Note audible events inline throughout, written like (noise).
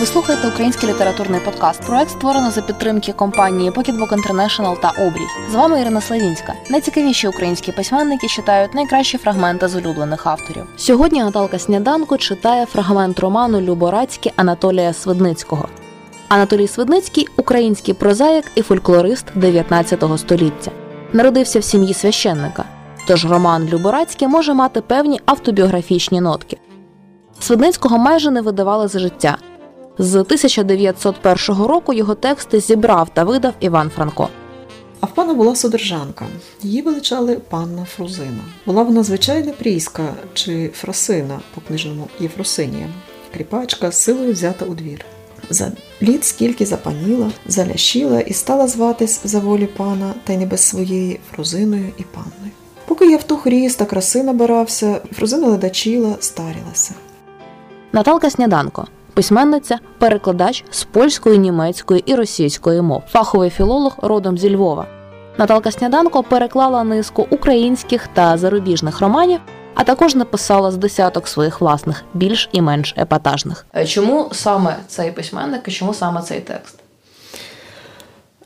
Ви слухаєте український літературний подкаст. Проект створено за підтримки компанії Pocketbook International та Обрій. З вами Ірина Славінська. Найцікавіші українські письменники читають найкращі фрагменти з улюблених авторів. Сьогодні Наталка Сніданко читає фрагмент роману Люборацькі Анатолія Свидницького. Анатолій Свидницький український прозаїк і фольклорист 19 століття. Народився в сім'ї священника. Тож роман Люборацький може мати певні автобіографічні нотки. Свидницького майже не видавали за життя. З 1901 року його тексти зібрав та видав Іван Франко. А в пана була содержанка. Її величали панна Фрузина. Була вона звичайна пріська чи фросина по книжному Єфросинія, кріпачка силою взята у двір. За літ скільки запаніла, залящила і стала зватись за волі пана, та й не без своєї фрузиною і панною. Поки я в тух ріс та краси набирався, фрузина ледачіла, старілася. Наталка Сняданко, письменниця, перекладач з польської, німецької і російської мов, фаховий філолог родом зі Львова. Наталка Сняданко переклала низку українських та зарубіжних романів, а також написала з десяток своїх власних, більш і менш епатажних. Чому саме цей письменник і чому саме цей текст?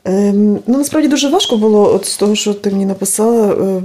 Ем, ну, насправді дуже важко було от з того, що ти мені написала, е,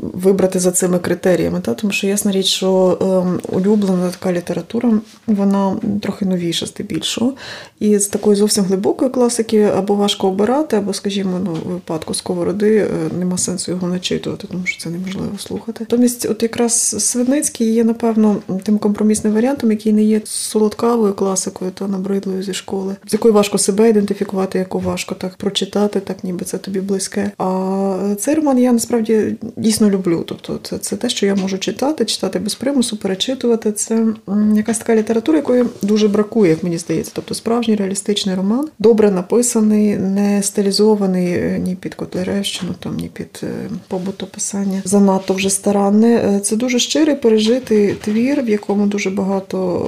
вибрати за цими критеріями. Та? Тому що ясна річ, що ем, улюблена така література, вона трохи новіша здебільшого. І з такої зовсім глибокої класики або важко обирати, або, скажімо, ну, в випадку сковороди е, нема сенсу його начитувати, тому що це неможливо слухати. Тобто, от якраз Свидницький є, напевно, тим компромісним варіантом, який не є солодкавою класикою та набридлою зі школи, з якою важко себе ідентифікувати, яку важко так прочитати, так ніби це тобі близьке. А цей роман я насправді дійсно люблю. Тобто, це це те, що я можу читати, читати без примусу, перечитувати. Це якась така література, якої дуже бракує, як мені здається. Тобто, справжній реалістичний роман, добре написаний, не стилізований е, ні під Котляревщину, там ні під е, побутописання. Занадто вже старанне. Е, це дуже щирий пережитий твір, в якому дуже багато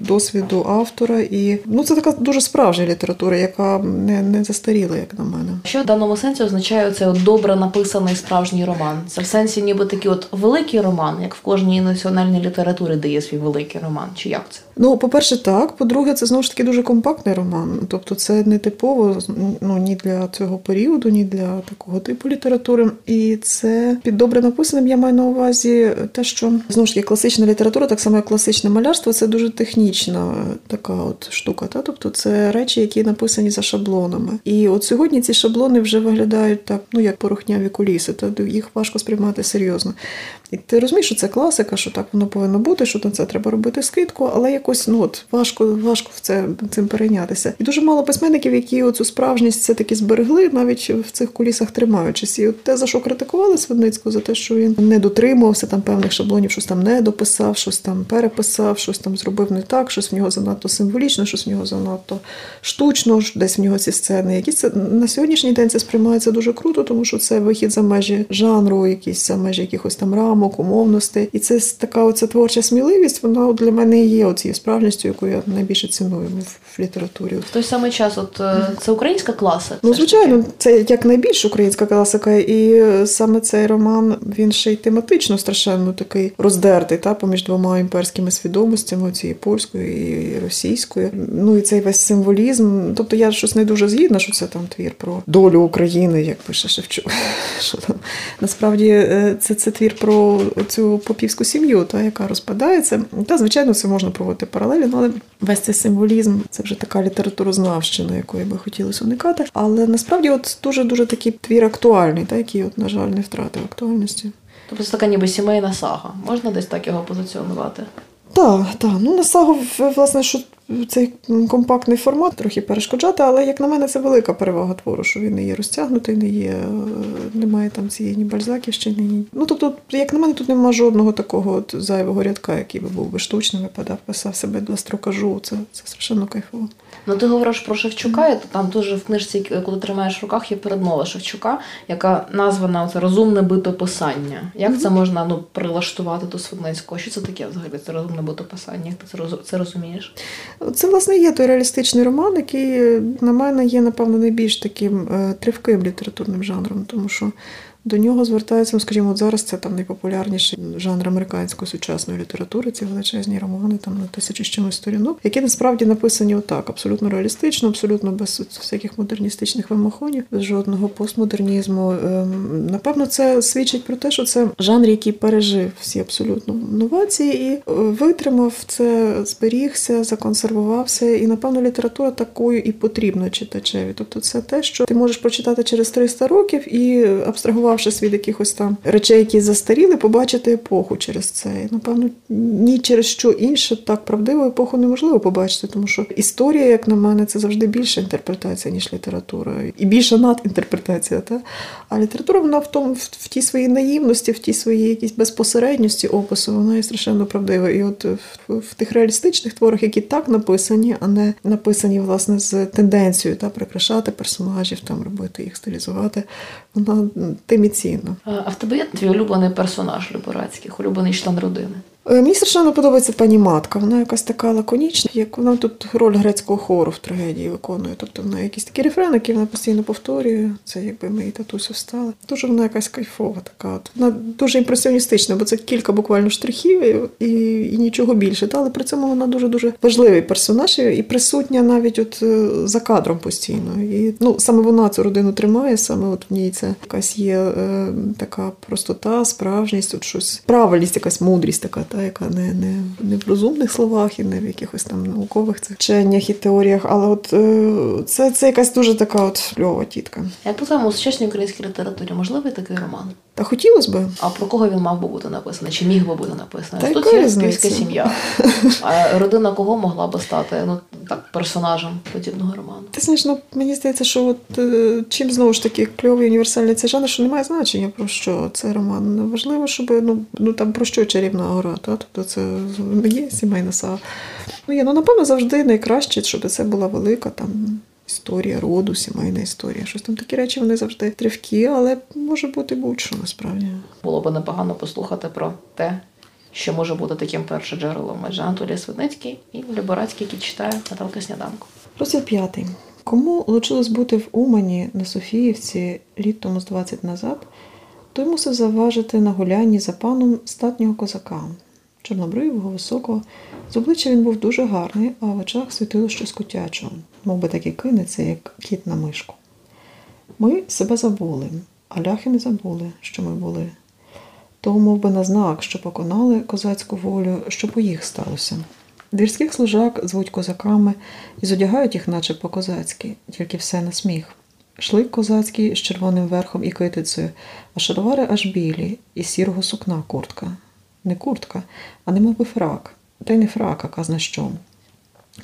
досвіду автора, і ну це така дуже справжня література, яка не, не застаріла як на мене. Що в даному сенсі означає цей добре написаний справжній роман? Це в сенсі, ніби такий от великий роман, як в кожній національній літературі дає свій великий роман, чи як це? Ну, по-перше, так. По-друге, це знову ж таки дуже компактний роман. Тобто, це не типово ну, ні для цього періоду, ні для такого типу літератури. І це під добре написаним. Я маю на увазі те, що знову ж таки класична література, так само як класичне малярство, це дуже технічна така от штука. Та? Тобто, це речі, які написані за шаблонами. І от сьогодні ці шаблони вже виглядають так, ну як порохняві куліси, та їх важко сприймати серйозно. І ти розумієш, що це класика, що так воно повинно бути, що на це треба робити скидку, але якось ну от важко важко в це цим перейнятися. І дуже мало письменників, які оцю справжність все таки зберегли, навіть в цих кулісах тримаючись. І от те, за що критикували Свидницьку, за те, що він не дотримувався там певних шаблонів, щось там не дописав, щось там переписав, щось там зробив не так, щось в нього занадто символічно, щось в нього занадто штучно, десь в нього ці сцени. Якісь це на сьогоднішній день це сприймається дуже круто, тому що це вихід за межі жанру, якісь за межі якихось там рамок, умовностей. І це така оця творча сміливість, вона для мене є оцією справжністю, яку я найбільше ціную в літературі. В той самий час, от е, це українська класика? Ну, звичайно, це як найбільш українська класика, і саме цей роман він ще й тематично страшенно такий роздертий, та поміж двома імперськими свідомостями, цієї польської і російської. Ну і цей весь символізм. Тобто я щось не дуже згідна, що це там твір про долю України, як пише Шевчук. (laughs) Що там насправді е, це це твір про цю попівську сім'ю, та яка розпадається. Та звичайно, це можна проводити паралелі, ну, але весь цей символізм це вже така літературознавщина, якої би хотілося уникати. Але насправді, от дуже дуже такий твір актуальний, та який, от, на жаль, не втратив актуальності. Тобто це така ніби сімейна сага. Можна десь так його позиціонувати? Так, так. Ну на сагу, власне, що цей компактний формат трохи перешкоджати, але, як на мене, це велика перевага твору, що він не є розтягнутий, не є, немає там цієї ні бальзаківщини. Ні. Ну, тобто, як на мене, тут немає жодного такого от зайвого рядка, який би був би штучним, випадав, писав себе для строкажу. Це це страшенно кайфово. Ну, ти говориш про Шевчука, і там дуже в книжці, коли тримаєш в руках, є передмова Шевчука, яка названа це розумне битописання. Як mm-hmm. це можна ну, прилаштувати до Свидницького? Що це таке взагалі? Це розумне битописання? Як ти це розумієш? Це, власне, є той реалістичний роман, який, на мене, є, напевно, найбільш таким е, тривким літературним жанром, тому що до нього звертаються, ну, скажімо, от зараз це там найпопулярніший жанр американської сучасної літератури, ці величезні романи, там на тисячі з чимось сторінок, які насправді написані отак, абсолютно реалістично, абсолютно без всяких модерністичних вимахонів, без жодного постмодернізму. Ем, Напевно, це свідчить про те, що це жанр, який пережив всі абсолютно новації і е, витримав це, зберігся, законсервувався. І напевно література такою і потрібна читачеві. Тобто, це те, що ти можеш прочитати через 300 років і абстрагувавшись від якихось там речей, які застаріли, побачити епоху через це. І, напевно, ні через що інше так правдиву епоху неможливо побачити, тому що історія, як на мене, це завжди більша інтерпретація, ніж література, і більша надінтерпретація. Та? А література вона в тому, в, тій своїй наївності, в тій своїй якійсь безпосередності опису, вона є страшенно правдива. І от в, в тих реалістичних творах, які так написані, а не написані власне з тенденцією та прикрашати персонажів, там робити їх стилізувати, вона тим і. А в тебе є твій улюблений персонаж Люборацьких, улюблений член родини? Е, Мені страшенно подобається пані матка. Вона якась така лаконічна, як вона тут роль грецького хору в трагедії виконує. Тобто вона якісь такі рефрени, які вона постійно повторює. Це якби ми і татусю встали. Дуже вона якась кайфова така. От. Вона дуже імпресіоністична, бо це кілька буквально штрихів і, і, нічого більше. Та, але при цьому вона дуже дуже важливий персонаж і і присутня навіть от е, за кадром постійно. І ну саме вона цю родину тримає, саме от в ній це якась є е, така простота, справжність, от щось правильність, якась мудрість така та яка не, не, не в розумних словах і не в якихось там наукових цих вченнях і теоріях. Але от е, це, це якась дуже така от кльова тітка. Як по-твоєму, у сучасній українській літературі можливий такий роман? Та хотілося би. А про кого він мав би бути написаний? Чи міг би бути написаний? Та Тут є співська сім'я. (laughs) А родина кого могла би стати ну так персонажем подібного роману? Ти знаєш, ну мені здається, що от е, чим знову ж таки кльовий універсальний цей жанр, що немає значення про що це роман. Важливо, щоб ну, ну там про що чарівна гора, та тобто це є сімейна сага. Ну є, ну напевно завжди найкраще, щоб це була велика там. Історія роду, сімейна історія. Щось там такі речі вони завжди тривкі, але може бути будь-що насправді. Було б непогано послухати про те, що може бути таким першим джерелом. Адже Анатолій Свидницький і Люборацький, який читає Наталка Сніданку. Розділ п'ятий. Кому лучилось бути в Умані на Софіївці літ тому з 20 назад, той мусив заважити на гулянні за паном статнього козака. Чорнобривого, високого. З обличчя він був дуже гарний, а в очах світило щось котячого, мов би так і кинеться, як кіт на мишку. Ми себе забули, а ляхи не забули, що ми були. То, мов би, на знак, що поконали козацьку волю, що по їх сталося. Двірських служак звуть козаками і зодягають їх, наче по-козацьки, тільки все на сміх. Шлик козацький з червоним верхом і китицею, а шаровари аж білі, із сірого сукна куртка. Не куртка, а немов би фрак. Та й не фрак, а казна що.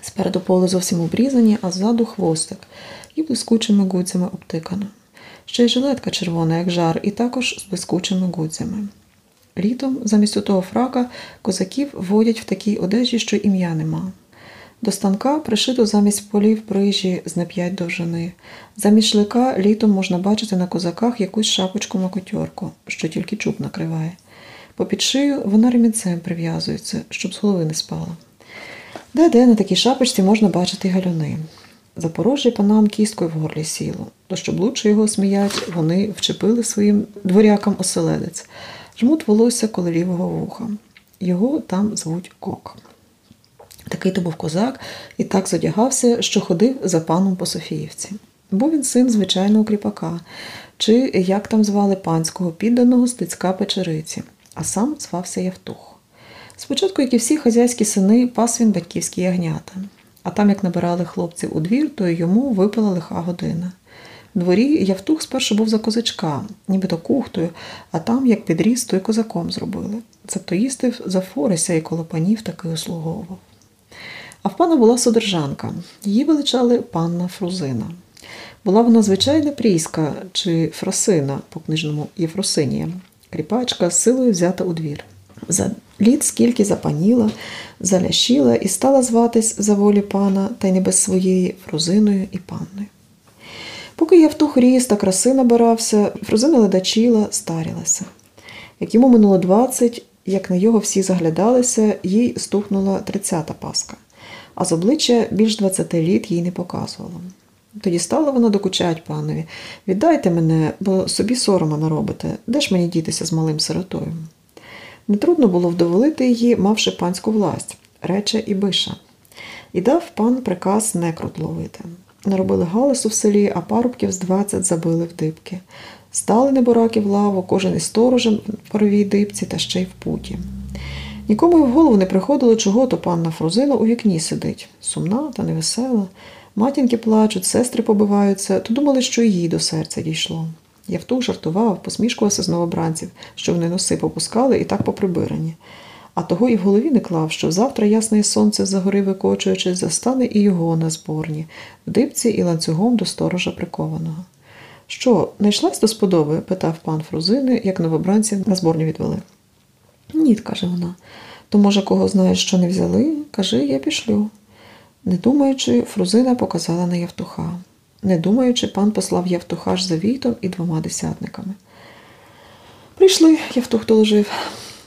Спереду поле зовсім обрізані, а ззаду хвостик, і блискучими гудзями обтикано. Ще й жилетка червона, як жар, і також з блискучими гудзями. Літом, замість того фрака, козаків водять в такій одежі, що ім'я нема. До станка пришито замість полів брижі з на довжини. Замість шлика літом можна бачити на козаках якусь шапочку макотьорку, що тільки чуб накриває. Попід шию вона ремінцем прив'язується, щоб з голови не спала. Де-де на такій шапочці можна бачити галюни. Запорожжя панам кісткою в горлі сіло, то щоб лучше його сміять, вони вчепили своїм дворякам оселедець, жмуть волосся коло лівого вуха. Його там звуть Кок. Такий то був козак і так задягався, що ходив за паном по Софіївці. Був він син звичайного кріпака, чи як там звали панського підданого стецька печериці, а сам звався Явтух. Спочатку, як і всі хазяйські сини, пас він батьківські ягнята. А там, як набирали хлопців у двір, то йому випала лиха година. В дворі Явтух спершу був за козачка, нібито кухтою, а там, як підріс, то й козаком зробили. Цебто їстив за Форися і коло панів таки услуговував. А в пана була содержанка. Її величали панна Фрузина. Була вона звичайна пріська чи фросина, по книжному Єфросинія, кріпачка з силою взята у двір. За літ скільки запаніла, залящила і стала зватись за волі пана, та й не без своєї фрузиною і панною. Поки Явтух ріс та краси набирався, фрузина ледачіла, старілася. Як йому минуло двадцять, як на його всі заглядалися, їй стукнула тридцята паска, а з обличчя більш двадцяти літ їй не показувало. Тоді стала вона докучать панові. Віддайте мене, бо собі сорома наробите. Де ж мені дітися з малим сиротою? Нетрудно було вдоволити її, мавши панську власть, рече і биша. І дав пан приказ некрут ловити. Наробили галасу в селі, а парубків з двадцять забили в дибки. Стали небораки в лаву, кожен із сторожем в паровій дибці та ще й в путі. Нікому й в голову не приходило, чого то панна Фрузина у вікні сидить, сумна та невесела. Матінки плачуть, сестри побиваються, то думали, що і їй до серця дійшло. Явтух жартував, посмішкувався з новобранців, що вони носи попускали і так поприбирані. А того і в голові не клав, що завтра ясне сонце за гори викочуючись, застане і його на зборні, в дибці і ланцюгом до сторожа прикованого. Що, знайшлась до сподоби? питав пан Фрузини, як новобранців на зборню відвели. Ні, каже вона. То, може, кого знаєш, що не взяли? Кажи, я пішлю. Не думаючи, Фрузина показала на Явтуха. Не думаючи, пан послав Явтуха за війтом і двома десятниками. Прийшли, Явтух доложив.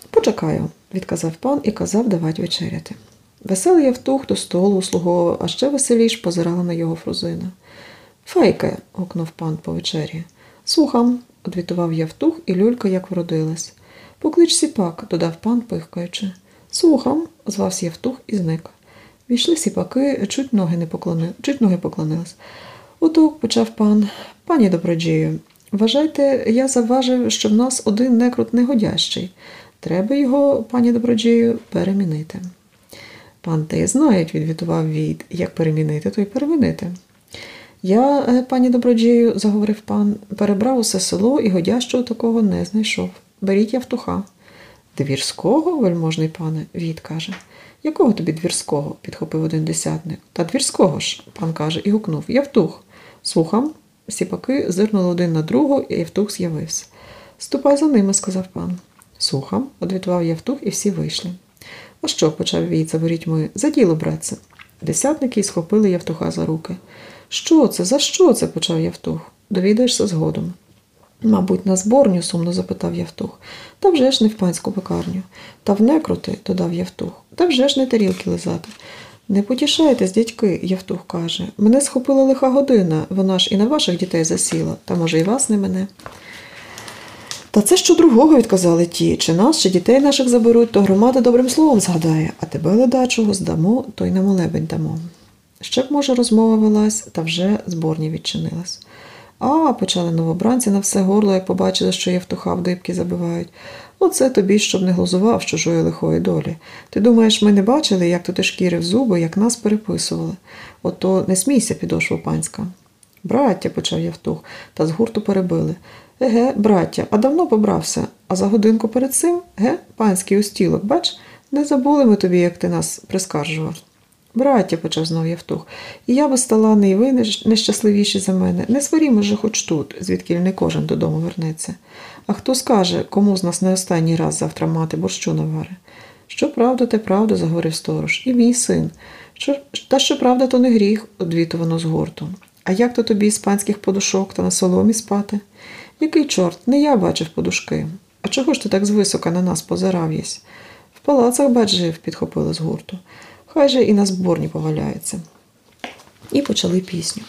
Почекаю, відказав пан і казав давать вечеряти. Веселий Явтух до столу услуговував, а ще веселіш позирала на його Фрузина. Фейке, гукнув пан по вечері. Слухам, одвітував Явтух, і люлька як вродилась. Поклич сіпак, додав пан, пихкаючи. Слухам, звався Явтух і зник. Війшли сіпаки, чуть ноги не поклонили, чуть ноги поклонились. Ото почав пан, пані доброджію, вважайте, я завважив, що в нас один некрут негодящий. Треба його, пані доброджію, перемінити. Пан те знають, відвітував Війт, як перемінити, то й перемінити. Я, е, пані доброджію, заговорив пан, перебрав усе село і годящого такого не знайшов. Беріть явтуха. Двірського, вельможний пане, Війт каже. Якого тобі двірського? підхопив один десятник. Та двірського ж, пан каже, і гукнув. Явтух. Слухам. Сіпаки зирнули один на другого, і Явтух з'явився. Ступай за ними, сказав пан. Слухам, одвітував Явтух, і всі вийшли. А що, почав Війт за ворітьми, за діло, братце. Десятники схопили Явтуха за руки. Що це? За що це? почав Явтух. Довідаєшся згодом. Мабуть, на зборню, сумно запитав Явтух. Та вже ж не в панську пекарню. Та в некрути, додав Явтух. Та вже ж не тарілки лизати. Не потішайтесь, дядьки, Явтух каже. Мене схопила лиха година, вона ж і на ваших дітей засіла, та може і вас не мене. Та це що другого відказали ті, чи нас, чи дітей наших заберуть, то громада добрим словом згадає, а тебе ледачого здамо, то й на молебень дамо. Ще б, може, розмова велась, та вже зборня відчинилась. А, почали новобранці на все горло, як побачили, що Євтуха в дибки забивають. Оце тобі, щоб не глузував чужої лихої долі. Ти думаєш, ми не бачили, як то ти шкірив зуби, як нас переписували. Ото не смійся, підошва панська. Браття, почав Євтух, та з гурту перебили. Еге, браття, а давно побрався, а за годинку перед цим, ге, панський устілок, бач, не забули ми тобі, як ти нас прискаржував. Браття, почав знов Євтух, і я безталанний, і ви нещасливіші за мене. Не сварімо же хоч тут, звідки не кожен додому вернеться. А хто скаже, кому з нас не останній раз завтра мати борщу навари? Що правда, те правда, заговорив сторож, і мій син. Що, та що правда, то не гріх, одвітувано з гуртом. А як то тобі з панських подушок та на соломі спати? Який чорт, не я бачив подушки. А чого ж ти так звисока на нас позирав єсь? В палацах бач жив, підхопили з гурту. Хай же і на зборні поваляється. І почали пісню.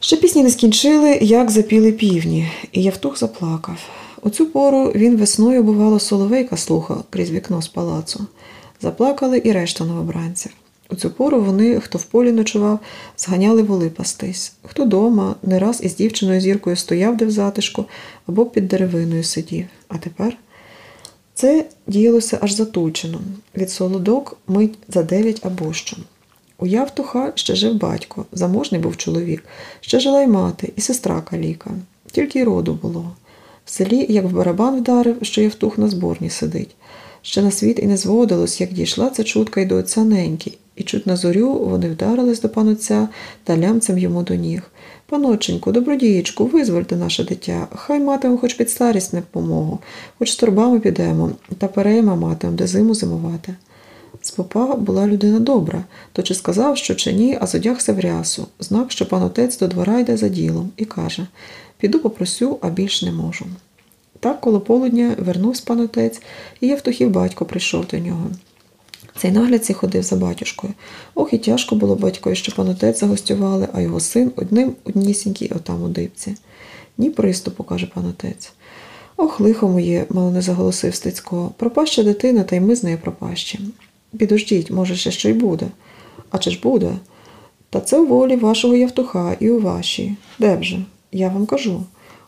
Ще пісні не скінчили, як запіли півні, і Явтух заплакав. У цю пору він весною, бувало, соловейка слухав крізь вікно з палацу. Заплакали і решта новобранців. У цю пору вони, хто в полі ночував, зганяли воли пастись, хто дома, не раз із дівчиною зіркою стояв де в затишку або під деревиною сидів. А тепер це діялося аж затульчено, від солодок мить за дев'ять або що. У Явтуха ще жив батько, заможний був чоловік, ще жила й мати, і сестра каліка. Тільки й роду було. В селі, як в барабан вдарив, що Явтух на зборні сидить. Ще на світ і не зводилось, як дійшла ця чутка й до отця неньки, і чуть на зорю вони вдарились до панотця та лямцем йому до ніг. Паноченьку, добродієчку, визвольте наше дитя, хай матимемо хоч під старість не помогу, хоч з торбами підемо, та перейма матимемо, де зиму зимувати. З попа була людина добра, то чи сказав, що чи ні, а зодягся в рясу, знак, що пан отець до двора йде за ділом, і каже Піду попросю, а більш не можу. Так коло полудня вернувся пан отець, і Євтухів батько прийшов до нього. Цей нагляд ходив за батюшкою. Ох, і тяжко було батькові, що пан отець загостювали, а його син одним однісінький отам у дибці. Ні приступу, каже пан отець. Ох, лихо моє, мало не заголосив Стецько. Пропаща дитина, та й ми з нею пропащі. Підождіть, може, ще що й буде. А чи ж буде? Та це у волі вашого Явтуха і у вашій. Де б? Я вам кажу.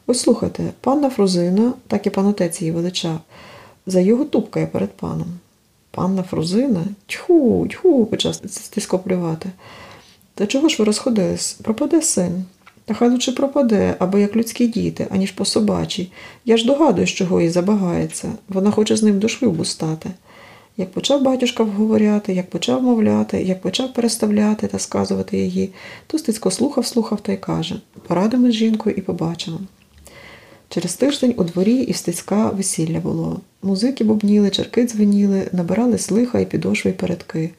Ось слухайте, панна Фрузина, так і пан отець її величав, за його тупкає перед паном. Панна Фрузина? Тьху, тьху, почав Стецько плювати. Та чого ж ви розходились? Пропаде син. Та хай лучше пропаде, або як людські діти, аніж по собачій. Я ж догадуюсь, чого їй забагається. Вона хоче з ним до шлюбу стати. Як почав батюшка вговоряти, як почав мовляти, як почав переставляти та сказувати її, то Стецько слухав, слухав та й каже порадимо з жінкою і побачимо. Через тиждень у дворі і в Стецька весілля було. Музики бубніли, черки дзвеніли, набирали слиха і підошви й передки,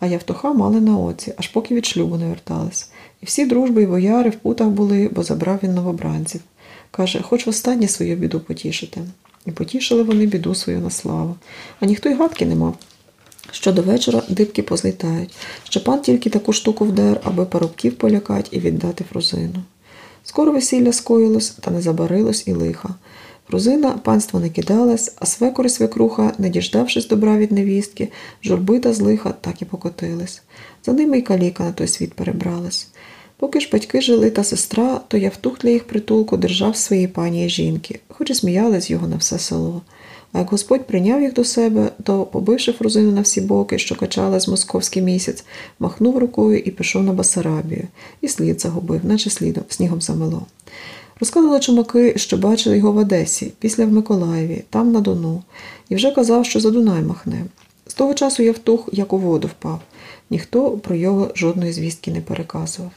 а Явтуха мали на оці, аж поки від шлюбу не вертались. І всі дружби й бояри в путах були, бо забрав він новобранців. Каже, хоч востаннє свою біду потішити. І потішили вони біду свою на славу. А ніхто й гадки не мав. Що до вечора дибки позлітають, що пан тільки таку штуку вдер, аби парубків полякать і віддати фрузину. Скоро весілля скоїлось, та не забарилось і лиха. Фрузина панство не кидалась, а свекор і свекруха, не діждавшись добра від невістки, журби та злиха так і покотились. За ними й каліка на той світ перебралась. Поки ж батьки жили та сестра, то я втух для їх притулку держав своєї пані жінки, хоч і сміялись його на все село. А як Господь прийняв їх до себе, то, побивши Фрузину на всі боки, що качала з московський місяць, махнув рукою і пішов на Басарабію, і слід загубив, наче слідом, снігом замело. Розказували чумаки, що бачили його в Одесі, після в Миколаєві, там на Дону, і вже казав, що за Дунай махне. З того часу Явтух як у воду впав. Ніхто про його жодної звістки не переказував.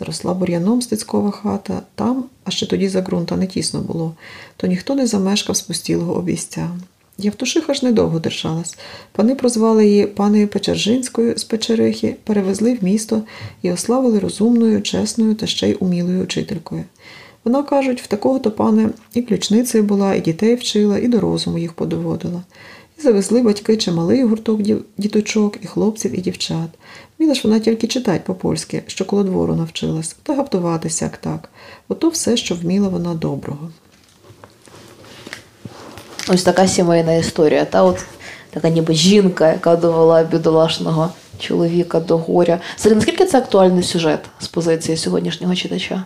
Заросла бур'яном стецькова хата, там, а ще тоді за ґрунта не тісно було, то ніхто не замешкав спустілого обійстя. Явтушиха ж недовго держалась. Пани прозвали її панею Печержинською з Печерихи, перевезли в місто і ославили розумною, чесною та ще й умілою учителькою. Вона, кажуть, в такого то пане і ключницею була, і дітей вчила, і до розуму їх подоводила. Завезли батьки чималий гурток діточок, і хлопців, і дівчат. Вміла ж вона тільки читать по-польськи, що коло двору навчилась, та гаптуватися як так. Ото все, що вміла вона доброго. Ось така сімейна історія. Та от така ніби жінка, яка довела бідолашного чоловіка до горя. Сергій, наскільки це актуальний сюжет з позиції сьогоднішнього читача?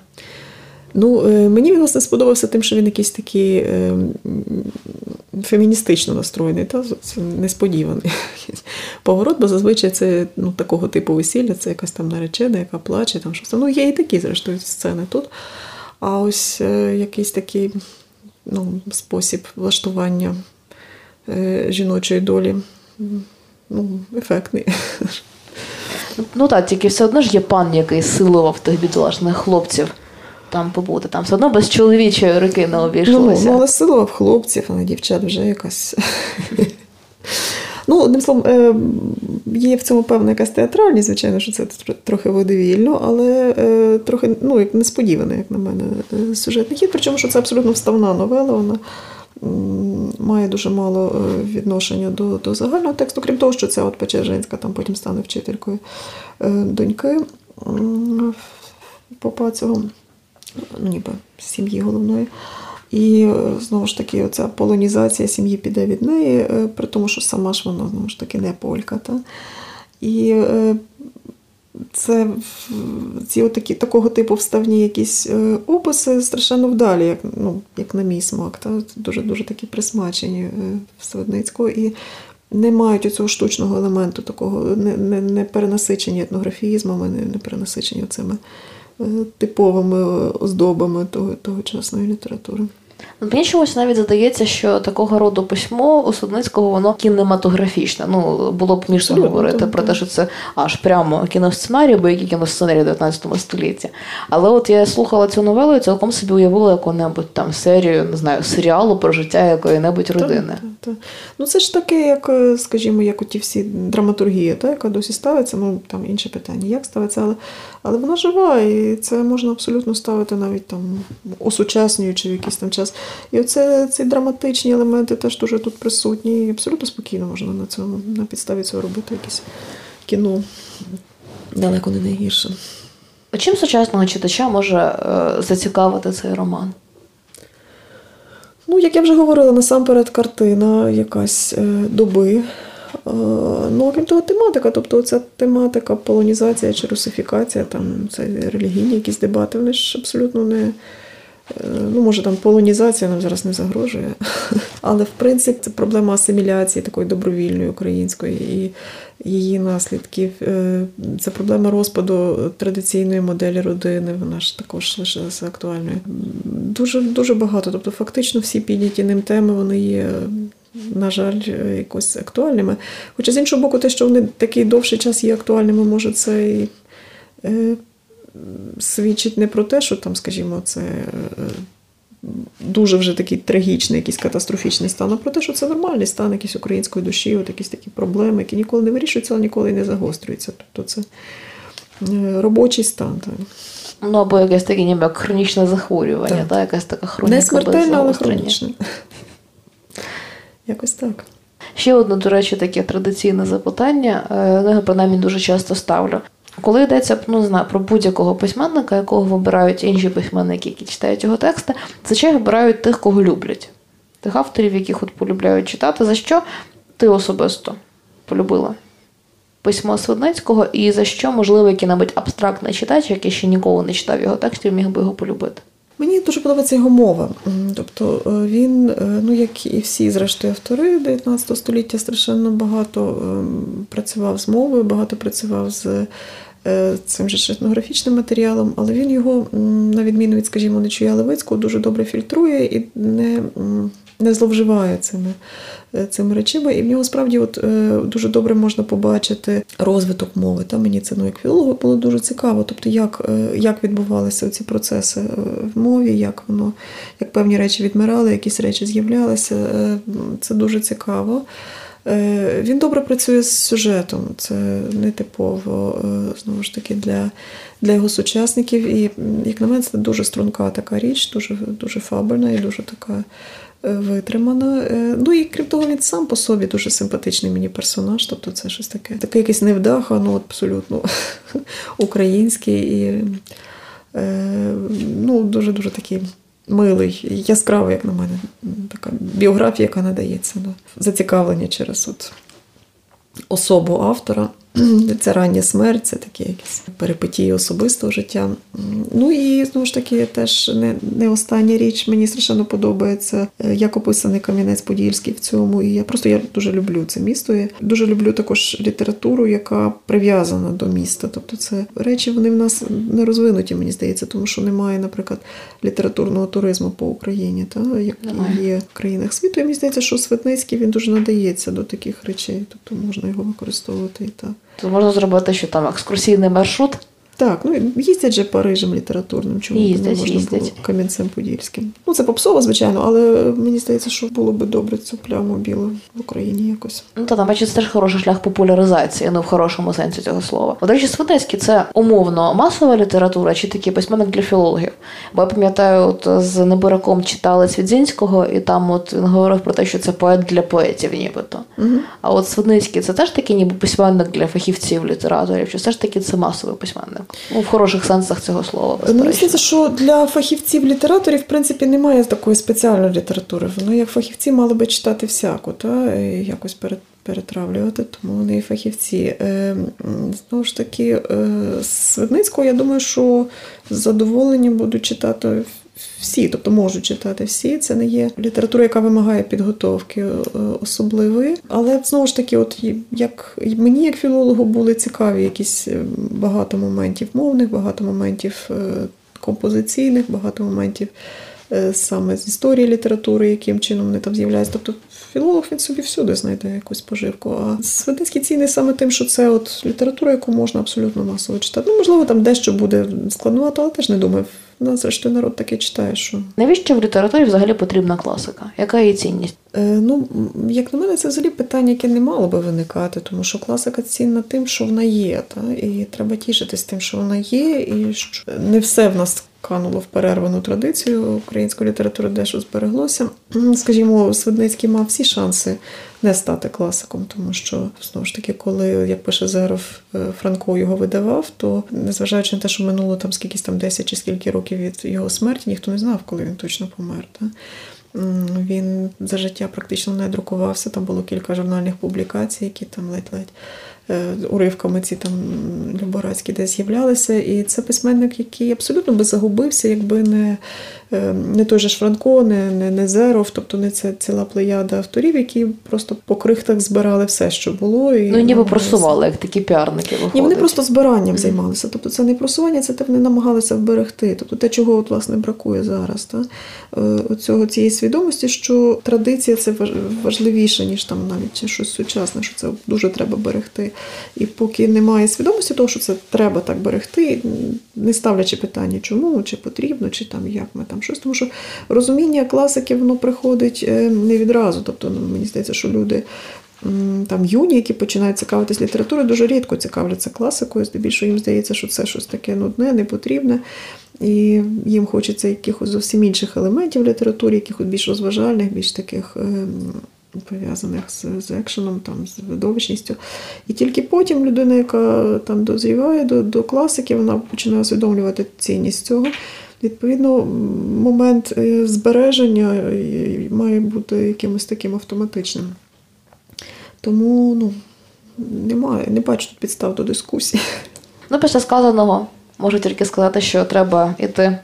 Ну, е, мені він власне сподобався тим, що він якийсь такий е, феміністично настроєний, та це несподіваний (laughs) поворот, бо зазвичай це ну, такого типу весілля, це якась там наречена, яка плаче, там щось. Ну, є і такі, зрештою, сцени тут. А ось е, якийсь такий ну, спосіб влаштування жіночої долі ну, ефектний. (laughs) Ну так, тільки все одно ж є пан, який силував тих бідолашних хлопців там побути. Там все одно без чоловічої руки не обійшлося. ну, але силував хлопців, а не дівчат вже якась. Ну, одним словом, е, є в цьому певна якась театральність, звичайно, що це трохи водовільно, але е, трохи ну, як несподіваний, як на мене, е, сюжетний хід. Причому, що це абсолютно вставна новела, вона має дуже мало відношення до, до загального тексту, крім того, що це от Печержинська там потім стане вчителькою доньки попа цього, ну, ніби сім'ї головної. І е, знову ж таки, оця полонізація сім'ї піде від неї, е, при тому, що сама ж вона знову ж таки не полька. Та? І е, це ці отакі, такого типу вставні якісь описи страшенно вдалі, як, ну, як на мій смак. Та? Дуже дуже такі присмачені е, Свидницького. І не мають оцього штучного елементу, такого, не, не, не перенасичені етнографізмами, не, не перенасичені цими типовими оздобами того, тогочасної літератури. Ну, Мені чомусь навіть здається, що такого роду письмо у Судницького воно кінематографічне. Ну, було б Абсолютно, говорити так, про те, що це аж прямо кіносценарій, бо які кіносценарії в 19 столітті. Але от я слухала цю новелу і цілком собі уявила яку-небудь там серію, не знаю, серіалу про життя якої-небудь родини. Так, так, так. Ну це ж таке, як, е, скажімо, як оті всі драматургія, та, яка досі ставиться, ну там інше питання, як ставиться, але, але вона жива, і це можна абсолютно ставити навіть там осучаснюючи в якийсь там час. І оце ці драматичні елементи теж дуже тут присутні. І абсолютно спокійно можна на цьому на підставі цього робити якесь кіно. Далеко не найгірше. А чим сучасного читача може е, зацікавити цей роман? Ну, як я вже говорила, насамперед картина якась е, доби. Е, ну, окрім того, тематика, тобто ця тематика полонізація чи русифікація, там це релігійні якісь дебати, вони ж абсолютно не. Е, ну, може, там полонізація нам зараз не загрожує, (laughs) але в принципі це проблема асиміляції такої добровільної української і її наслідків. Е, це проблема розпаду традиційної моделі родини. Вона ж також лишилася актуальною. Дуже дуже багато. Тобто, фактично, всі підняті ним теми вони є. На жаль, якось актуальними. Хоча з іншого боку, те, що вони такий довший час є актуальними, може це і е, свідчить не про те, що там, скажімо, це дуже вже такий трагічний, якийсь катастрофічний стан, а про те, що це нормальний стан якийсь української душі, от якісь такі проблеми, які ніколи не вирішуються, але ніколи не загострюються. Тобто це е, робочий стан. Так. Ну, або якесь таке ніби хронічне захворювання, так. та, якась така хроніка Не смертельна, але хронічне. Якось так. Ще одне, до речі, таке традиційне запитання, е, я принаймні дуже часто ставлю. Коли йдеться ну, не знаю, про будь-якого письменника, якого вибирають інші письменники, які читають його тексти, зазвичай вибирають тих, кого люблять, тих авторів, яких от полюбляють читати. За що ти особисто полюбила письмо Свидницького, і за що, можливо, який-небудь абстрактний читач, який ще ніколи не читав його текстів, міг би його полюбити? Мені дуже подобається його мова. Тобто е, він, е, ну як і всі, зрештою, автори 19 століття, страшенно багато ем, працював з мовою, багато працював з цим же етнографічним матеріалом, але він його, на відміну від, скажімо, Нечуя Левицького, дуже добре фільтрує і не не зловживає цими е, цими речами. І в нього справді от, е, дуже добре можна побачити розвиток мови. Та Мені це ну, як філологу було дуже цікаво. Тобто, як е, як відбувалися ці процеси в мові, як воно, як певні речі відмирали, якісь речі з'являлися. Це дуже цікаво. Він добре працює з сюжетом, це не типово знову ж таки для для його сучасників. І, як на мене, це дуже струнка така річ, дуже дуже фабельна і дуже така витримана. Е, ну і крім того, він сам по собі дуже симпатичний мені персонаж. Тобто це щось таке. Таке якесь невдаха, ну абсолютно (laughs) український і е, ну, дуже-дуже такий. Милий, яскравий, як на мене, така біографія, яка надається на зацікавлення через от особу автора. (clears throat) Це рання смерть, це такі якісь перипетії особистого життя. Ну і знову ж таки, теж не не остання річ. Мені страшенно подобається, е, як описаний Кам'янець-Подільський в цьому. І я просто я дуже люблю це місто. Я дуже люблю також літературу, яка прив'язана до міста. Тобто, це речі вони в нас не розвинуті, мені здається, тому що немає, наприклад, літературного туризму по Україні, та як є в країнах світу. І мені здається, що Светницький він дуже надається до таких речей, тобто можна його використовувати і так. То можна зробити, що там екскурсійний маршрут. Так, ну їздять же Парижем літературним, чому їздять, не можна їздять. було Кам'янцем Подільським. Ну це попсово, звичайно, але мені здається, що було би добре цю пляму білу в Україні якось. Ну та там бачить, це теж хороший шлях популяризації, ну в хорошому сенсі цього слова. До речі, Свинецький це умовно масова література чи такий письменник для філологів. Бо я пам'ятаю, от з Небираком читали Цвідзінського, і там от він говорив про те, що це поет для поетів, нібито. Угу. А от Свидницький це теж такий ніби письменник для фахівців, літераторів, чи все ж таки це масовий письменник? Ну, в хороших сенсах цього слова. Ну, мені здається, що для фахівців-літераторів, в принципі, немає такої спеціальної літератури. Вони, як фахівці, мали би читати всяку, та і якось перед. Перетравлювати, тому вони і фахівці. Е, знову ж таки, е, Свидницького, я думаю, що з задоволенням будуть читати всі, тобто можуть читати всі. Це не є література, яка вимагає підготовки е, особливої. Але знову ж таки, от як мені, як філологу, були цікаві якісь е, багато моментів мовних, багато моментів е, композиційних, багато моментів. Саме з історії літератури, яким чином вони там з'являються. Тобто філолог він собі всюди знайде якусь поживку. А Свидинський цінний саме тим, що це от література, яку можна абсолютно масово читати. Ну, можливо, там дещо буде складновато, але теж не думаю. Ну, зрештою, народ таке читає, що. Навіщо в літературі взагалі потрібна класика? Яка її цінність? Е, Ну, як на мене, це взагалі питання, яке не мало би виникати, тому що класика цінна тим, що вона є. Та? І треба тішитись тим, що вона є, і що не все в нас кануло в перервану традицію української літератури, дещо збереглося. Скажімо, Свидницький мав всі шанси не стати класиком, тому що знову ж таки, коли як пише Зеров е, Франко його видавав, то незважаючи на те, що минуло там скількись там 10 чи скільки років від його смерті, ніхто не знав, коли він точно помер. Та? Він за життя практично не друкувався. Там було кілька журнальних публікацій, які там ледь-ледь уривками ці там Люборацькі десь з'являлися. І це письменник, який абсолютно би загубився, якби не е, не той же ж Франко, не не, не Зеров, тобто не це ціла плеяда авторів, які просто по крихтах збирали все, що було. І Ну, ніби просували, як такі піарники. виходить. Ні, вони просто збиранням займалися. Тобто це не просування, це те вони намагалися вберегти. Тобто те, чого от, власне бракує зараз. Та? Е, цього цієї свідомості, що традиція це важливіше, ніж там навіть щось сучасне, що це дуже треба берегти. І поки немає свідомості того, що це треба так берегти, не ставлячи питання, чому, чи потрібно, чи там як ми там щось. Тому що розуміння класики воно приходить е, не відразу. Тобто, ну, мені здається, що люди. Там юні, які починають цікавитись літературою, дуже рідко цікавляться класикою, здебільшого їм здається, що це щось таке нудне, непотрібне. І їм хочеться якихось зовсім інших елементів в літературі, якихось більш розважальних, більш таких ем, пов'язаних з, з екшеном, там, з видовищністю. І тільки потім людина, яка там дозріває до до класики, вона починає усвідомлювати цінність цього. Відповідно, момент е, збереження е, має бути якимось таким автоматичним. Тому ну, немає, не бачу тут підстав до дискусії. Ну, після сказаного можу тільки сказати, що треба йти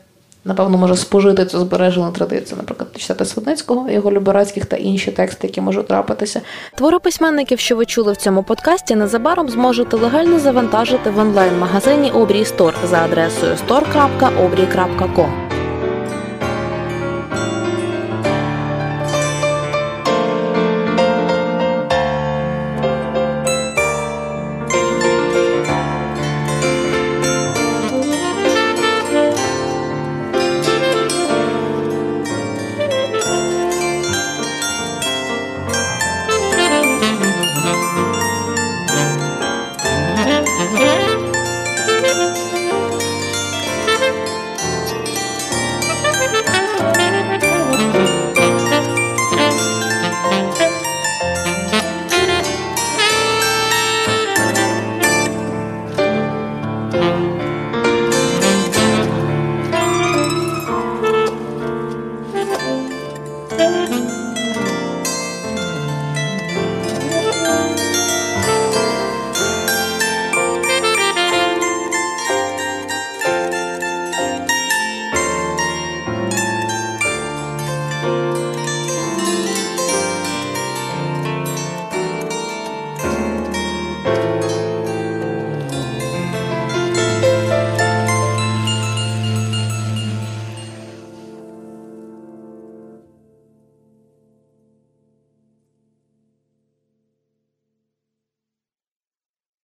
Напевно, може спожити цю збережену традицію, наприклад, читати Свидницького, його Люберацьких та інші тексти, які можуть трапитися. Твори письменників, що ви чули в цьому подкасті, незабаром зможете легально завантажити в онлайн-магазині Обрій Стор за адресою store.obrій.com.